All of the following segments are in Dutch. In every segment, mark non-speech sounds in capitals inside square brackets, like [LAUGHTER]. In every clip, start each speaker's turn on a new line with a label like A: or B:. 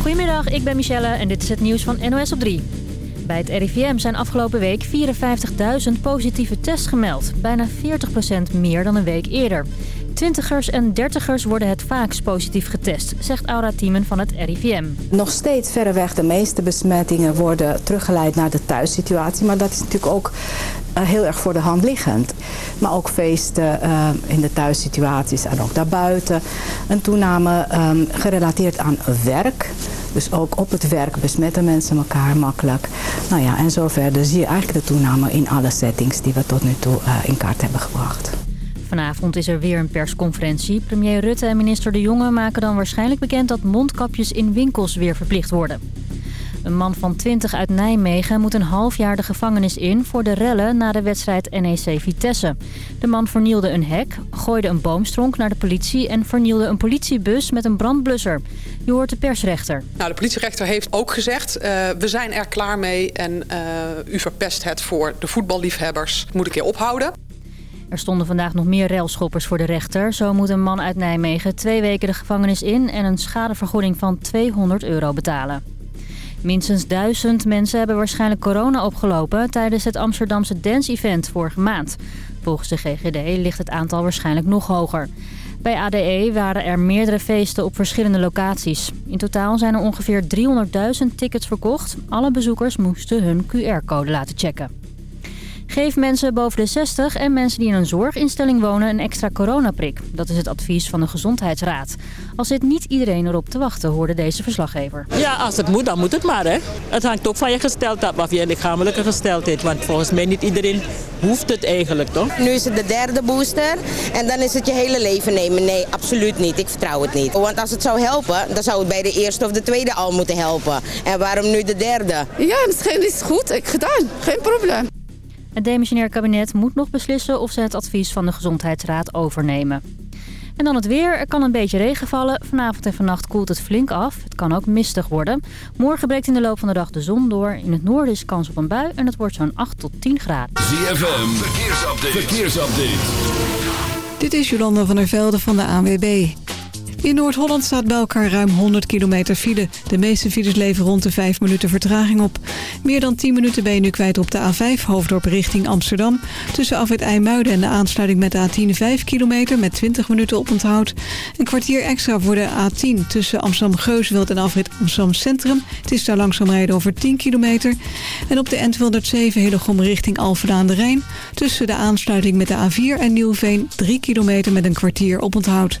A: Goedemiddag, ik ben Michelle en dit is het nieuws van NOS op 3. Bij het RIVM zijn afgelopen week 54.000 positieve tests gemeld. Bijna 40% meer dan een week eerder. Twintigers en dertigers worden het vaakst positief getest, zegt Aura Thiemen van het RIVM.
B: Nog steeds verreweg de meeste besmettingen worden teruggeleid naar de thuissituatie. Maar dat is natuurlijk ook uh, heel erg voor de hand liggend. Maar ook feesten uh, in de thuissituaties en ook daarbuiten. Een toename um, gerelateerd aan werk. Dus ook op het werk besmetten mensen elkaar makkelijk. Nou ja, en zo verder zie je eigenlijk de toename in alle settings die we tot nu toe uh, in kaart hebben gebracht.
A: Vanavond is er weer een persconferentie. Premier Rutte en minister De Jonge maken dan waarschijnlijk bekend dat mondkapjes in winkels weer verplicht worden. Een man van 20 uit Nijmegen moet een half jaar de gevangenis in voor de rellen na de wedstrijd NEC Vitesse. De man vernielde een hek, gooide een boomstronk naar de politie en vernielde een politiebus met een brandblusser. Je hoort de persrechter.
C: Nou, de politierechter heeft ook gezegd, uh, we zijn er klaar mee en uh, u verpest het voor de voetballiefhebbers. Moet een keer ophouden.
A: Er stonden vandaag nog meer railschoppers voor de rechter. Zo moet een man uit Nijmegen twee weken de gevangenis in... en een schadevergoeding van 200 euro betalen. Minstens duizend mensen hebben waarschijnlijk corona opgelopen... tijdens het Amsterdamse Dance-event vorige maand. Volgens de GGD ligt het aantal waarschijnlijk nog hoger. Bij ADE waren er meerdere feesten op verschillende locaties. In totaal zijn er ongeveer 300.000 tickets verkocht. Alle bezoekers moesten hun QR-code laten checken. Geef mensen boven de 60 en mensen die in een zorginstelling wonen een extra coronaprik. Dat is het advies van de Gezondheidsraad. Al zit niet iedereen erop te wachten, hoorde deze verslaggever.
D: Ja, als het moet, dan moet het maar. Hè. Het hangt ook van je gesteldheid af, je lichamelijke gesteldheid. Want volgens mij niet iedereen hoeft het eigenlijk, toch?
E: Nu is het de derde booster en dan is het je hele leven nemen. Nee, absoluut niet. Ik vertrouw het niet. Want als het zou helpen, dan zou het bij de eerste of de tweede al moeten helpen. En waarom nu de derde?
F: Ja, misschien is het goed. Ik gedaan. Geen probleem.
A: Het demissionair kabinet moet nog beslissen of ze het advies van de Gezondheidsraad overnemen. En dan het weer. Er kan een beetje regen vallen. Vanavond en vannacht koelt het flink af. Het kan ook mistig worden. Morgen breekt in de loop van de dag de zon door. In het noorden is kans op een bui en het wordt zo'n 8 tot 10 graden.
G: ZFM, verkeersupdate. verkeersupdate.
H: Dit is Jolanda van der Velde van de ANWB. In Noord-Holland staat bij elkaar ruim 100 kilometer file. De meeste files leveren rond de 5 minuten vertraging op. Meer dan 10 minuten ben je nu kwijt op de A5 Hoofddorp richting Amsterdam. Tussen afwit IJmuiden en de aansluiting met de A10 5 kilometer met 20 minuten oponthoud. Een kwartier extra voor de A10 tussen Amsterdam-Geuswild en afrit Amsterdam Centrum. Het is daar langzaam rijden over 10 kilometer. En op de N207 Hillegom richting Alphen aan de Rijn. Tussen de aansluiting met de A4 en Nieuwveen 3 kilometer met een kwartier oponthoud.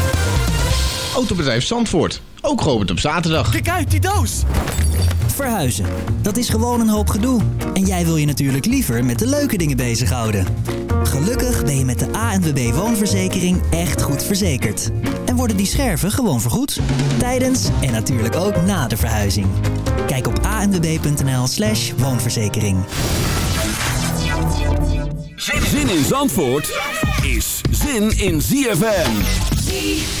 I: Autobedrijf Zandvoort. Ook geopend op zaterdag.
J: Kijk uit, die doos! Verhuizen. Dat is gewoon een hoop gedoe. En jij wil je natuurlijk liever met de leuke dingen bezighouden. Gelukkig ben je met de ANWB Woonverzekering echt goed verzekerd. En worden die scherven gewoon vergoed. Tijdens en natuurlijk ook na de verhuizing. Kijk op anwb.nl slash woonverzekering.
G: Zin in Zandvoort is zin in ZFM.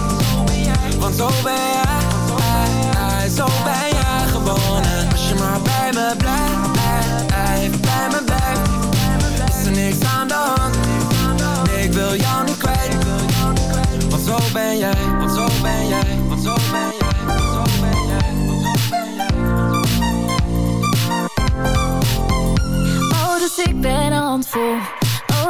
K: Want zo ben jij, zo ben jij gewoon Als je maar bij me blijft, bij me blijft Is er niks aan de hand. Ik wil jou niet kwijt. Want zo ben jij, want zo ben jij, want zo ben jij
L: Oh, dus ik ben een handvol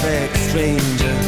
M: perfect stranger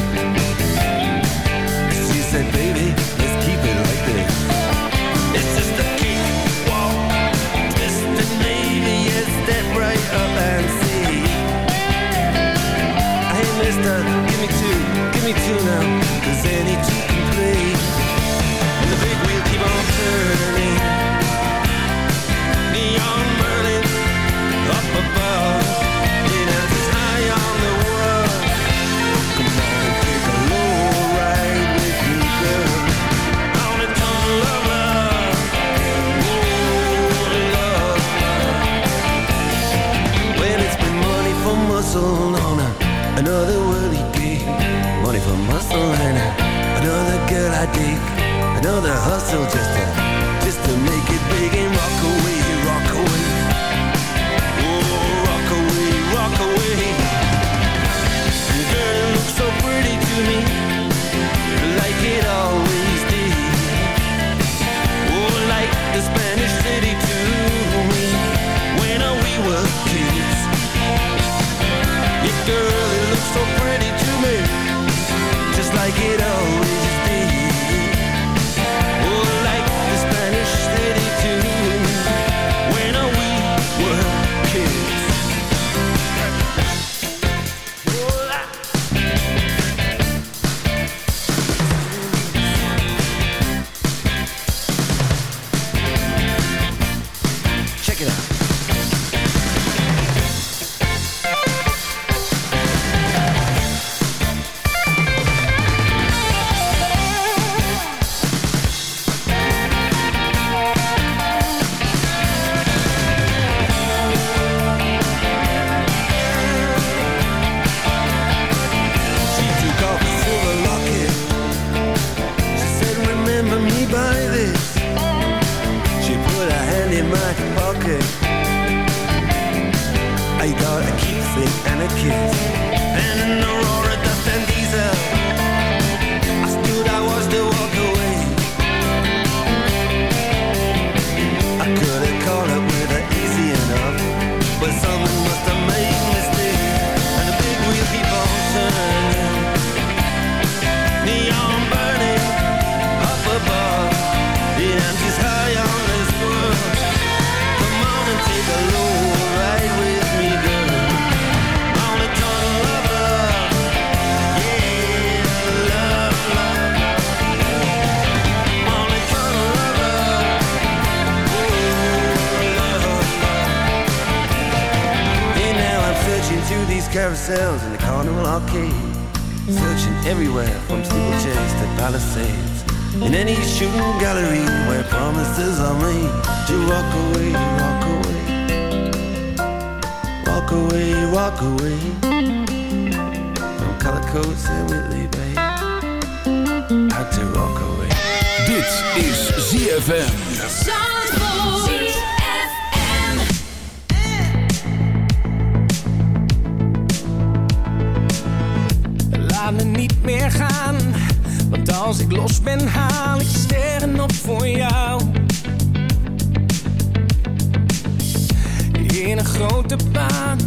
N: grote baan,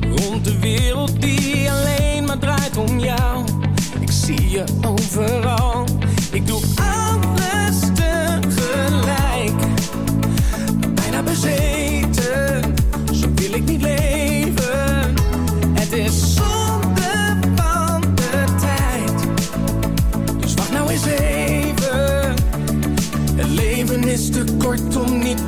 N: rond de wereld die alleen maar draait om jou. Ik zie je overal, ik doe alles tegelijk. Bijna bezeten, zo wil ik niet leven. Het is zonde van de tijd. Dus wacht nou eens even. Het leven is te kort om niet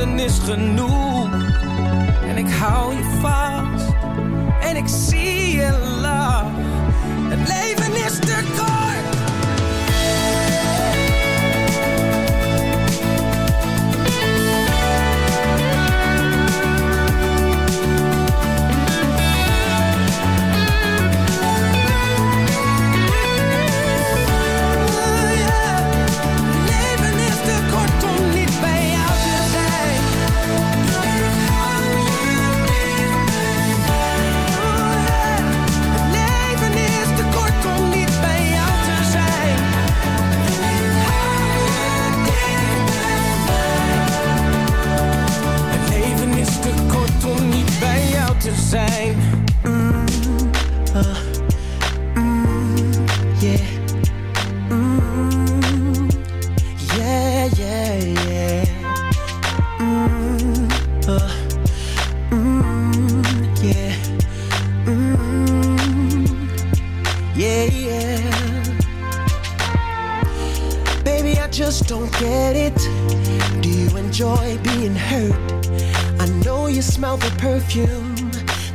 N: Is genoeg. En ik hou je vast en ik zie je lach. Het leven is te kort. same. Mm, uh, Baby, I just don't
O: get it. Do you enjoy being hurt? I know you smell the perfume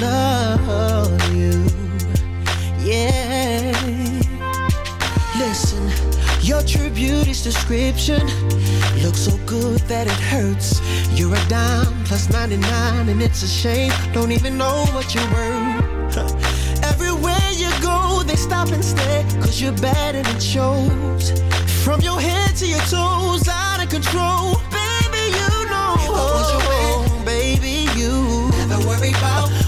O: love you. Yeah. Listen, your true beauty's description looks so good that it hurts. You're a dime plus 99, and it's a shame. Don't even know what you're worth. [LAUGHS] Everywhere you go, they stop and stare, cause you're bad and it shows. From your head to your toes, out of control. Baby, you know. I was your man, baby, you never worry about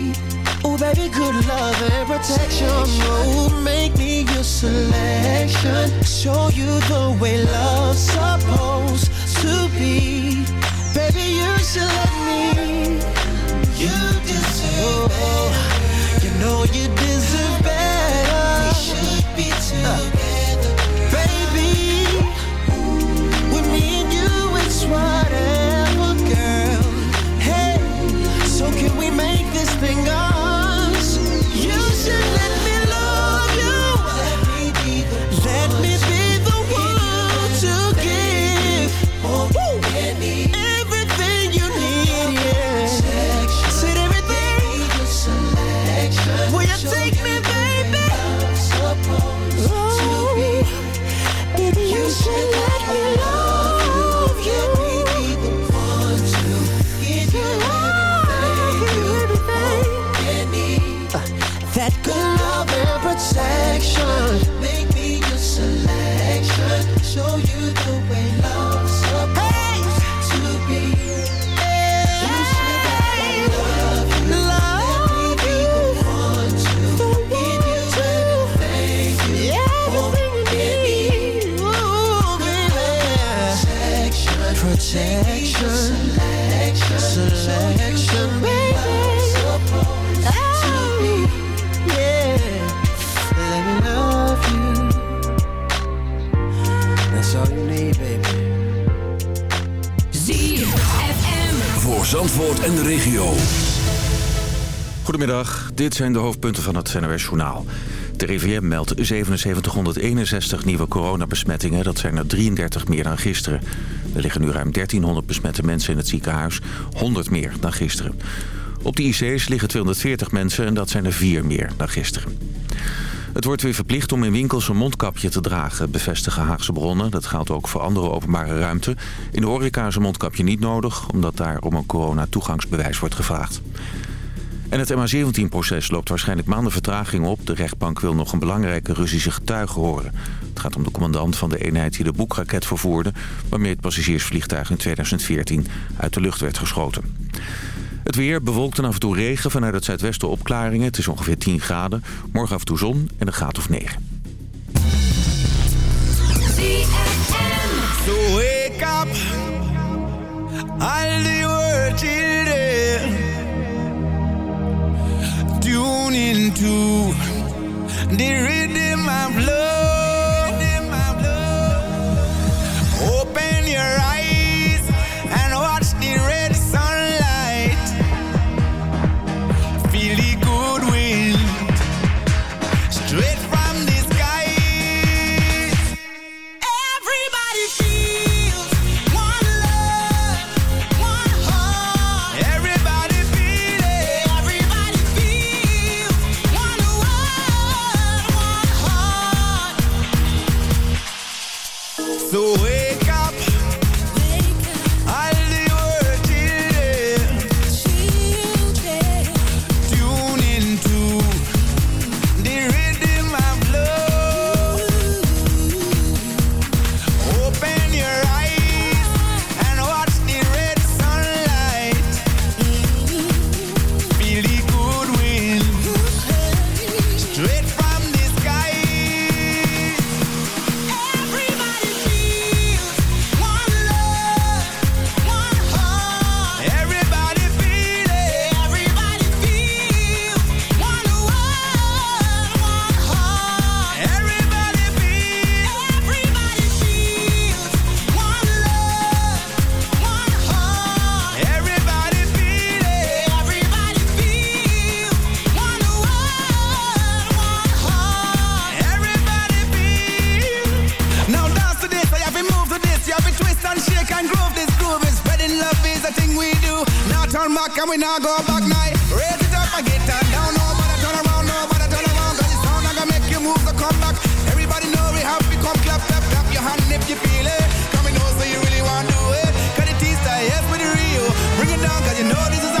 O: Baby, good love and protection. Oh, make me your selection. Show you the way love's supposed to be. Baby, you should let me. You deserve better. You know you deserve better. We should be together.
P: Dit zijn de hoofdpunten van het NOS Journaal. De RIVM meldt 7761 nieuwe coronabesmettingen. Dat zijn er 33 meer dan gisteren. Er liggen nu ruim 1300 besmette mensen in het ziekenhuis. 100 meer dan gisteren. Op de IC's liggen 240 mensen en dat zijn er 4 meer dan gisteren. Het wordt weer verplicht om in winkels een mondkapje te dragen, bevestigen Haagse bronnen. Dat geldt ook voor andere openbare ruimte. In de horeca is een mondkapje niet nodig, omdat daar om een corona-toegangsbewijs wordt gevraagd. En het MH17-proces loopt waarschijnlijk maanden vertraging op. De rechtbank wil nog een belangrijke Russische getuige horen. Het gaat om de commandant van de eenheid die de boekraket vervoerde... waarmee het passagiersvliegtuig in 2014 uit de lucht werd geschoten. Het weer bewolkt en af en toe regen vanuit het zuidwesten opklaringen. Het is ongeveer 10 graden. Morgen af en toe zon en een graad of 9.
Q: So wake up, all the world children. Into the rhythm of love. Is spreading love
R: is the thing we do. Now turn back and we now go back now. Raise it up and get down, down. Nobody turn around, nobody turn around. Cause it's sound gonna make you move to come back. Everybody know we have to come clap, clap, clap your hand if you feel it. Come and know so you really want to do it. Cause the T-style, yes, with the Rio. Bring it down cause you know this is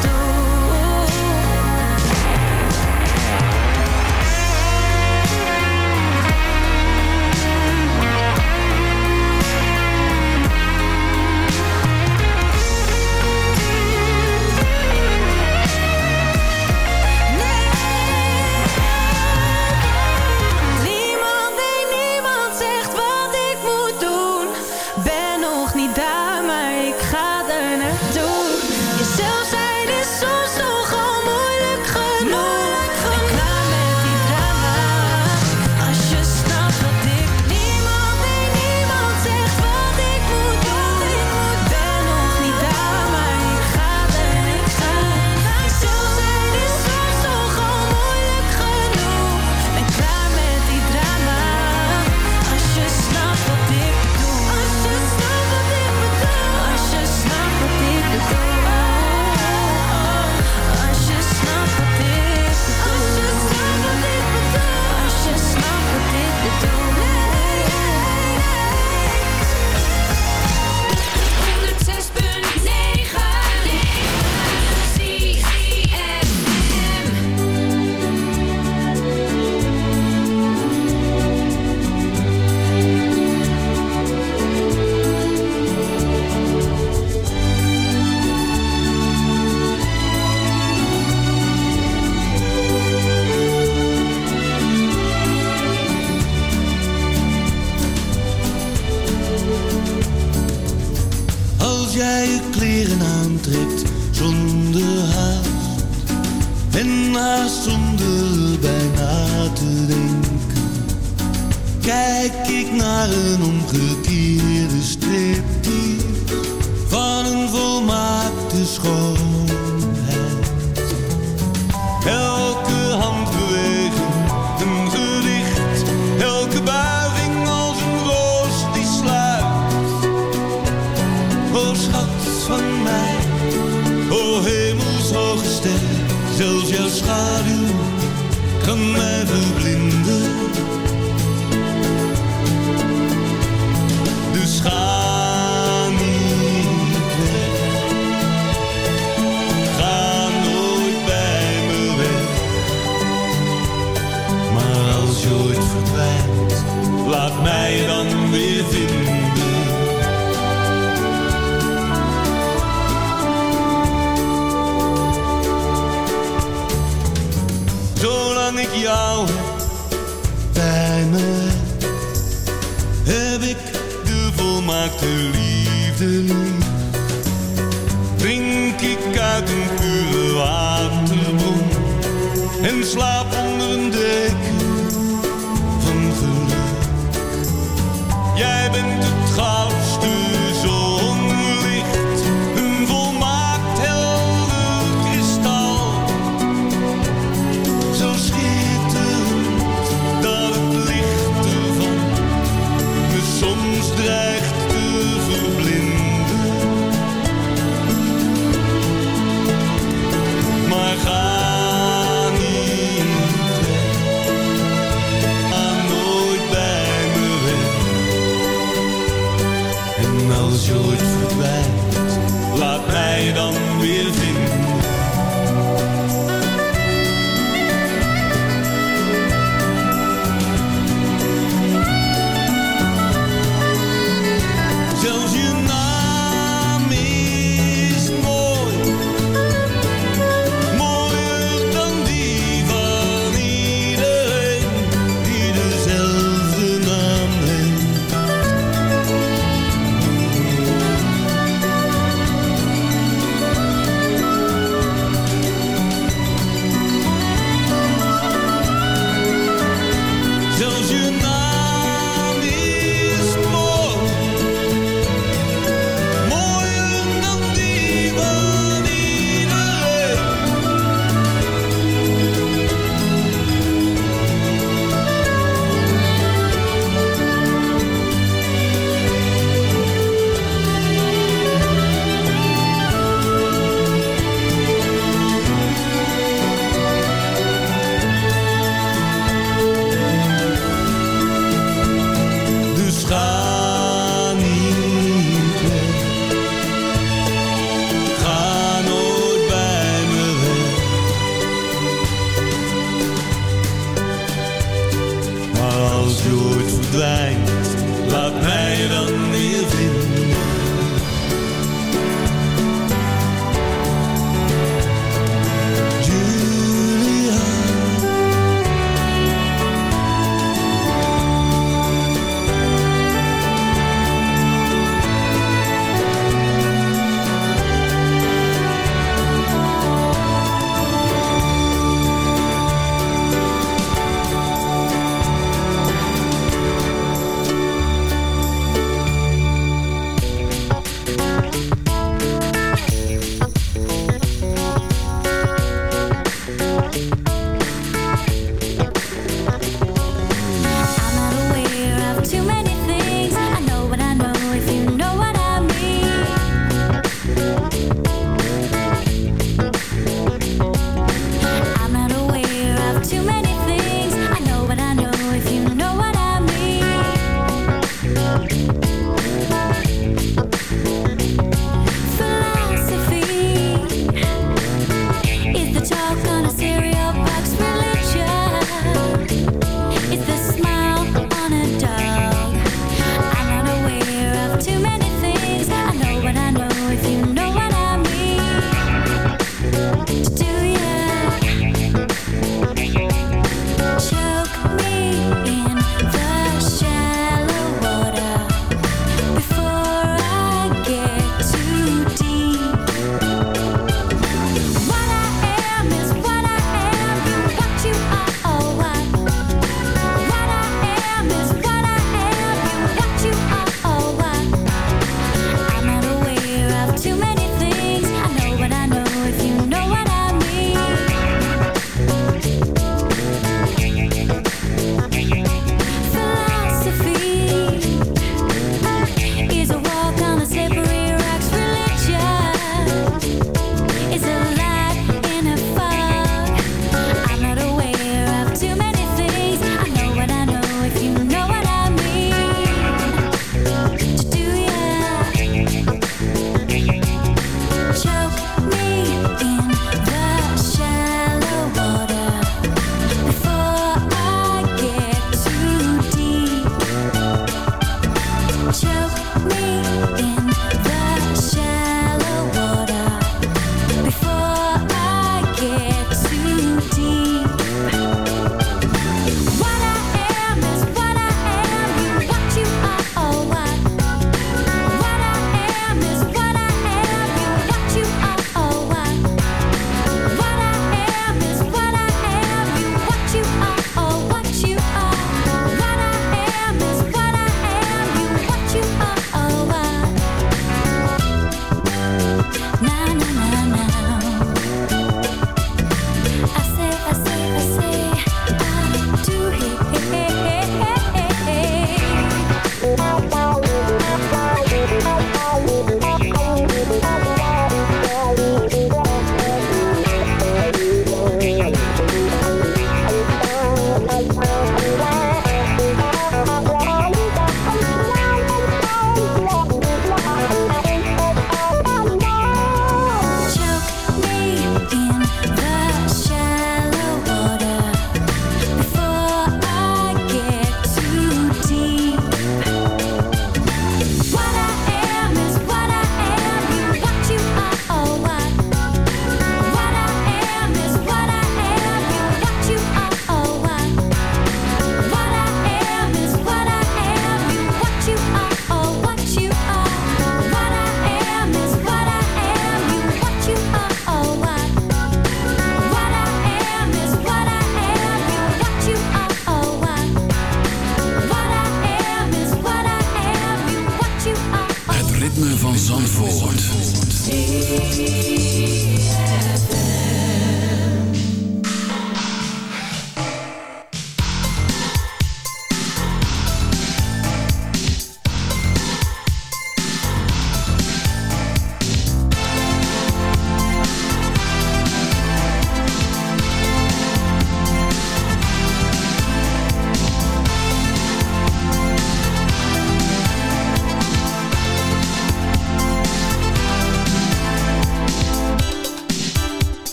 S: do uit een pure waterbron en slaap